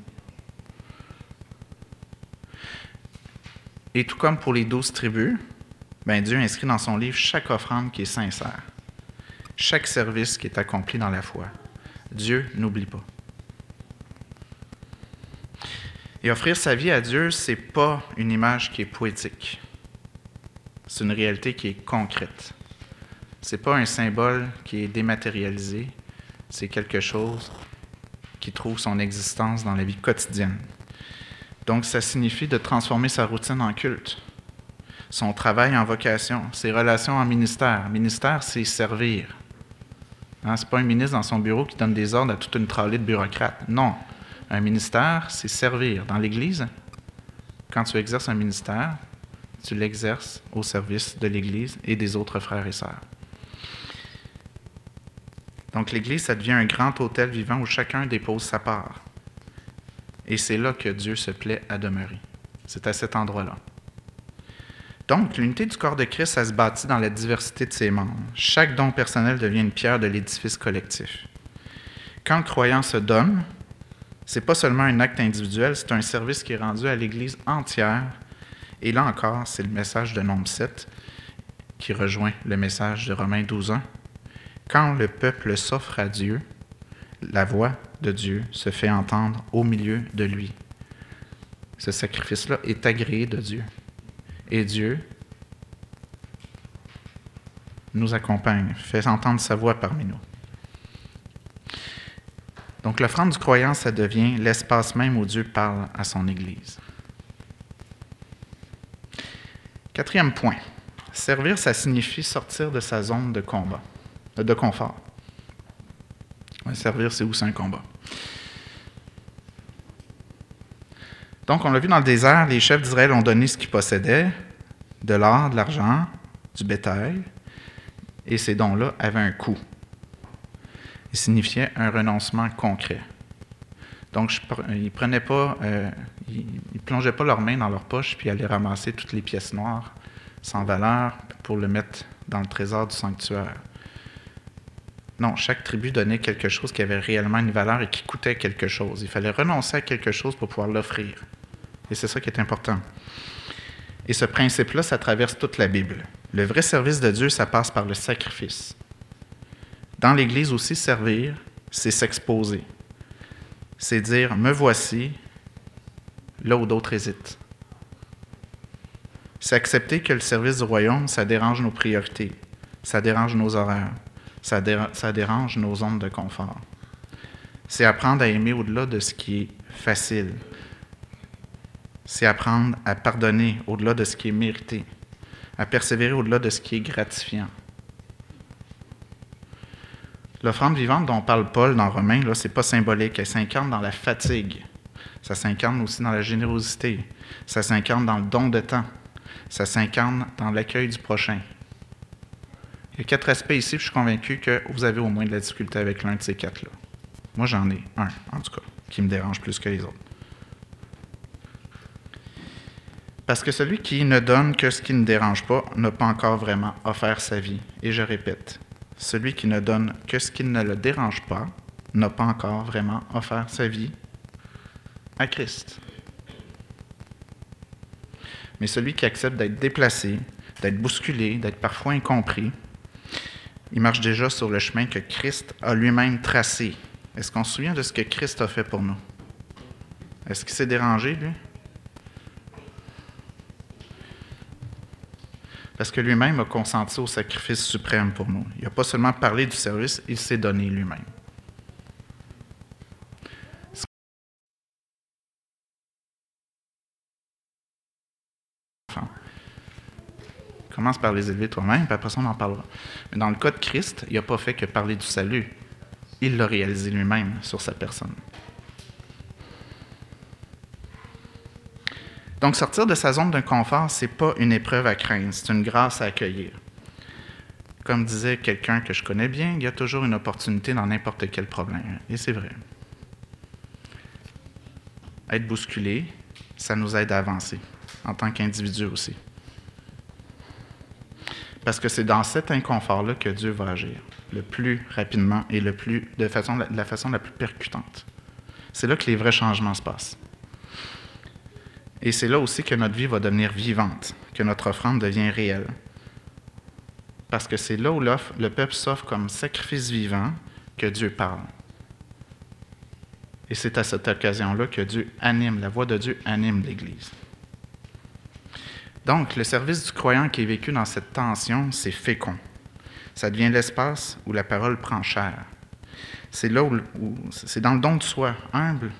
Et tout comme pour les douze tribus, ben Dieu inscrit dans son livre chaque offrande qui est sincère chaque service qui est accompli dans la foi. Dieu n'oublie pas. Et offrir sa vie à Dieu, ce n'est pas une image qui est poétique. C'est une réalité qui est concrète. N'est pas un symbole qui est dématérialisé. C'est quelque chose qui trouve son existence dans la vie quotidienne. Donc, ça signifie de transformer sa routine en culte, son travail en vocation, ses relations en ministère. Ministère, c'est servir. Hein, Ce n'est pas un ministre dans son bureau qui donne des ordres à toute une tralée de bureaucrates. Non. Un ministère, c'est servir. Dans l'Église, quand tu exerces un ministère, tu l'exerces au service de l'Église et des autres frères et sœurs. Donc l'Église, ça devient un grand hôtel vivant où chacun dépose sa part. Et c'est là que Dieu se plaît à demeurer. C'est à cet endroit-là. Donc, l'unité du corps de Christ, ça se bâtit dans la diversité de ses membres. Chaque don personnel devient une pierre de l'édifice collectif. Quand le croyant se donne, ce n'est pas seulement un acte individuel, c'est un service qui est rendu à l'Église entière. Et là encore, c'est le message de Nombre 7 qui rejoint le message de Romains 12.1. Quand le peuple s'offre à Dieu, la voix de Dieu se fait entendre au milieu de lui. Ce sacrifice-là est agréé de Dieu et Dieu nous accompagne, fait entendre sa voix parmi nous. Donc l'offrande du croyant, ça devient l'espace même où Dieu parle à son Église. Quatrième point. Servir, ça signifie sortir de sa zone de combat, de confort. Servir, c'est c'est un combat. Donc, on l'a vu dans le désert, les chefs d'Israël ont donné ce qu'ils possédaient, de l'or, de l'argent, du bétail, et ces dons-là avaient un coût. Ils signifiaient un renoncement concret. Donc, ils prenaient pas, euh, plongeaient pas leurs mains dans leur poche puis allaient ramasser toutes les pièces noires sans valeur pour le mettre dans le trésor du sanctuaire. Non, chaque tribu donnait quelque chose qui avait réellement une valeur et qui coûtait quelque chose. Il fallait renoncer à quelque chose pour pouvoir l'offrir. Et c'est ça qui est important. Et ce principe-là, ça traverse toute la Bible. Le vrai service de Dieu, ça passe par le sacrifice. Dans l'Église aussi, servir, c'est s'exposer. C'est dire, me voici, là où d'autres hésitent. C'est accepter que le service du royaume, ça dérange nos priorités, ça dérange nos horaires, ça, dérange nos zones de confort. C'est apprendre à aimer au-delà de ce qui est facile. C'est apprendre à pardonner au-delà de ce qui est mérité, à persévérer au-delà de ce qui est gratifiant. L'offrande vivante dont parle Paul dans Romains, ce n'est pas symbolique. Elle s'incarne dans la fatigue. Ça s'incarne aussi dans la générosité. Ça s'incarne dans le don de temps. Ça s'incarne dans l'accueil du prochain. Il y a quatre aspects ici, je suis convaincu que vous avez au moins de la difficulté avec l'un de ces quatre-là. Moi, j'en ai un, en tout cas, qui me dérange plus que les autres. Parce que celui qui ne donne que ce qui ne dérange pas n'a pas encore vraiment offert sa vie. Et je répète, celui qui ne donne que ce qui ne le dérange pas n'a pas encore vraiment offert sa vie à Christ. Mais celui qui accepte d'être déplacé, d'être bousculé, d'être parfois incompris, il marche déjà sur le chemin que Christ a lui-même tracé. Est-ce qu'on se souvient de ce que Christ a fait pour nous? Est-ce qu'il s'est dérangé, lui? Parce que lui-même a consenti au sacrifice suprême pour nous. Il n'a pas seulement parlé du service, il s'est donné lui-même. Commence par les élever toi-même, puis après ça, on en parlera. Mais dans le cas de Christ, il n'a pas fait que parler du salut. Il l'a réalisé lui-même sur sa personne. Donc, sortir de sa zone de confort, ce n'est pas une épreuve à craindre, c'est une grâce à accueillir. Comme disait quelqu'un que je connais bien, il y a toujours une opportunité dans n'importe quel problème. Et c'est vrai. Être bousculé, ça nous aide à avancer, en tant qu'individu aussi. Parce que c'est dans cet inconfort-là que Dieu va agir le plus rapidement et le plus, de, façon, de la façon la plus percutante. C'est là que les vrais changements se passent. Et c'est là aussi que notre vie va devenir vivante, que notre offrande devient réelle. Parce que c'est là où le peuple s'offre comme sacrifice vivant que Dieu parle. Et c'est à cette occasion-là que Dieu anime, la voix de Dieu anime l'Église. Donc, le service du croyant qui est vécu dans cette tension, c'est fécond. Ça devient l'espace où la parole prend chair. C'est là où, c'est dans le don de soi, humble,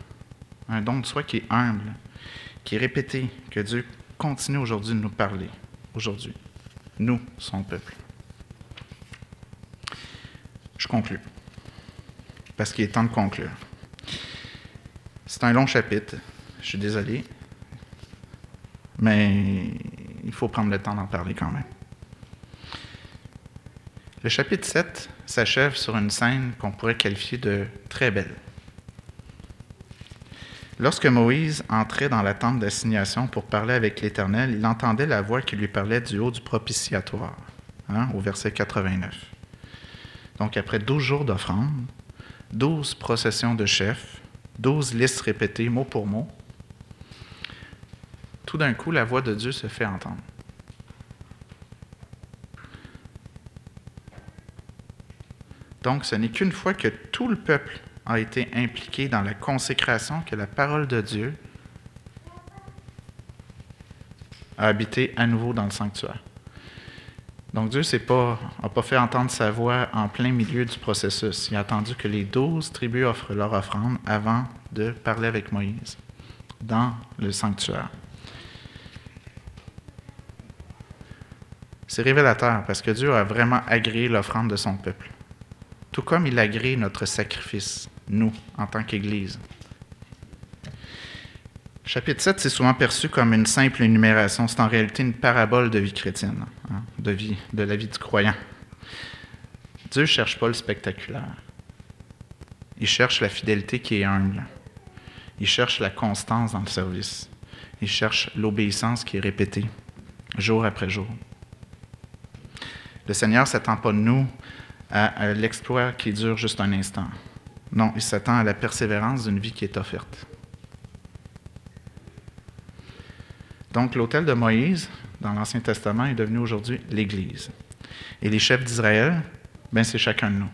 un don de soi qui est humble, qui est répété, que Dieu continue aujourd'hui de nous parler, aujourd'hui, nous, son peuple. Je conclue, parce qu'il est temps de conclure. C'est un long chapitre, je suis désolé, mais il faut prendre le temps d'en parler quand même. Le chapitre 7 s'achève sur une scène qu'on pourrait qualifier de très belle. Lorsque Moïse entrait dans la tente d'assignation pour parler avec l'Éternel, il entendait la voix qui lui parlait du haut du propitiatoire, hein, au verset 89. Donc après 12 jours d'offrande, 12 processions de chefs, 12 listes répétées mot pour mot, tout d'un coup, la voix de Dieu se fait entendre. Donc, ce n'est qu'une fois que tout le peuple a été impliqué dans la consécration que la parole de Dieu a habité à nouveau dans le sanctuaire. Donc Dieu n'a pas, fait entendre sa voix en plein milieu du processus. Il a attendu que les douze tribus offrent leur offrande avant de parler avec Moïse dans le sanctuaire. C'est révélateur parce que Dieu a vraiment agréé l'offrande de son peuple. Tout comme il agrée notre sacrifice, nous, en tant qu'Église. Chapitre 7, c'est souvent perçu comme une simple énumération. C'est en réalité une parabole de vie chrétienne, hein, de, vie, de la vie du croyant. Dieu ne cherche pas le spectaculaire. Il cherche la fidélité qui est humble. Il cherche la constance dans le service. Il cherche l'obéissance qui est répétée, jour après jour. Le Seigneur ne s'attend pas de nous à, l'exploit qui dure juste un instant. Non, il s'attend à la persévérance d'une vie qui est offerte. Donc, l'autel de Moïse, dans l'Ancien Testament, est devenu aujourd'hui l'Église. Et les chefs d'Israël, ben, c'est chacun de nous.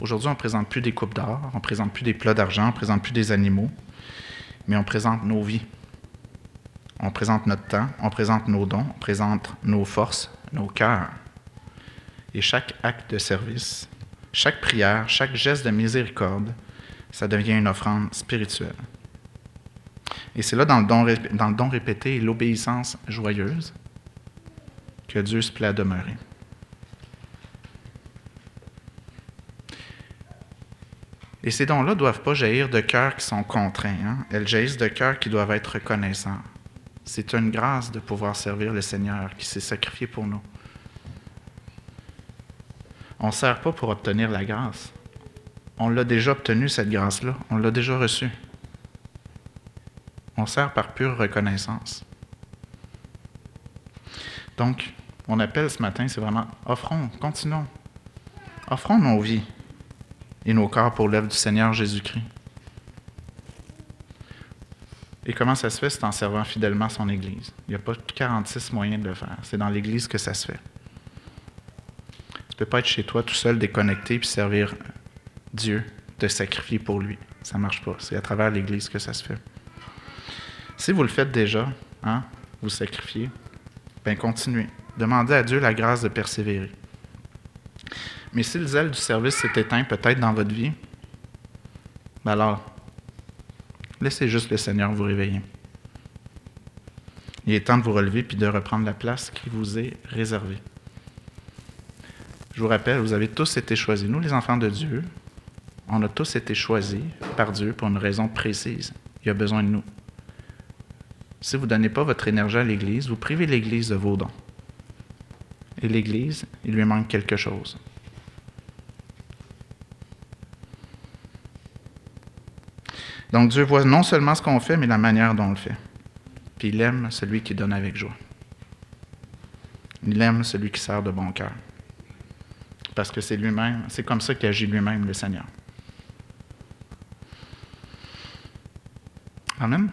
Aujourd'hui, on ne présente plus des coupes d'or, on ne présente plus des plats d'argent, on ne présente plus des animaux, mais on présente nos vies. On présente notre temps, on présente nos dons, on présente nos forces, nos cœurs. Et chaque acte de service, chaque prière, chaque geste de miséricorde, ça devient une offrande spirituelle. Et c'est là, dans le don, répété et l'obéissance joyeuse, que Dieu se plaît à demeurer. Et ces dons-là ne doivent pas jaillir de cœurs qui sont contraints. Hein. Elles jaillissent de cœurs qui doivent être reconnaissants. C'est une grâce de pouvoir servir le Seigneur qui s'est sacrifié pour nous. On ne sert pas pour obtenir la grâce. On l'a déjà obtenu, cette grâce-là. On l'a déjà reçue. On sert par pure reconnaissance. Donc, mon appel ce matin, c'est vraiment offrons, continuons. Offrons nos vies et nos corps pour l'œuvre du Seigneur Jésus-Christ. Et comment ça se fait? C'est en servant fidèlement son Église? Il n'y a pas 46 moyens de le faire. C'est dans l'Église que ça se fait. Tu ne peux pas être chez toi tout seul, déconnecté, puis servir Dieu, te sacrifier pour lui. Ça ne marche pas. C'est à travers l'Église que ça se fait. Si vous le faites déjà, hein, vous sacrifiez, bien continuez. Demandez à Dieu la grâce de persévérer. Mais si le zèle du service s'est éteint peut-être dans votre vie, ben alors, laissez juste le Seigneur vous réveiller. Il est temps de vous relever puis de reprendre la place qui vous est réservée. Je vous rappelle, vous avez tous été choisis. Nous, les enfants de Dieu, on a tous été choisis par Dieu pour une raison précise. Il a besoin de nous. Si vous ne donnez pas votre énergie à l'Église, vous privez l'Église de vos dons. Et l'Église, il lui manque quelque chose. Donc Dieu voit non seulement ce qu'on fait, mais la manière dont on le fait. Puis il aime celui qui donne avec joie. Il aime celui qui sert de bon cœur. Parce que c'est lui-même, c'est comme ça qu'agit lui-même le Seigneur. Amen.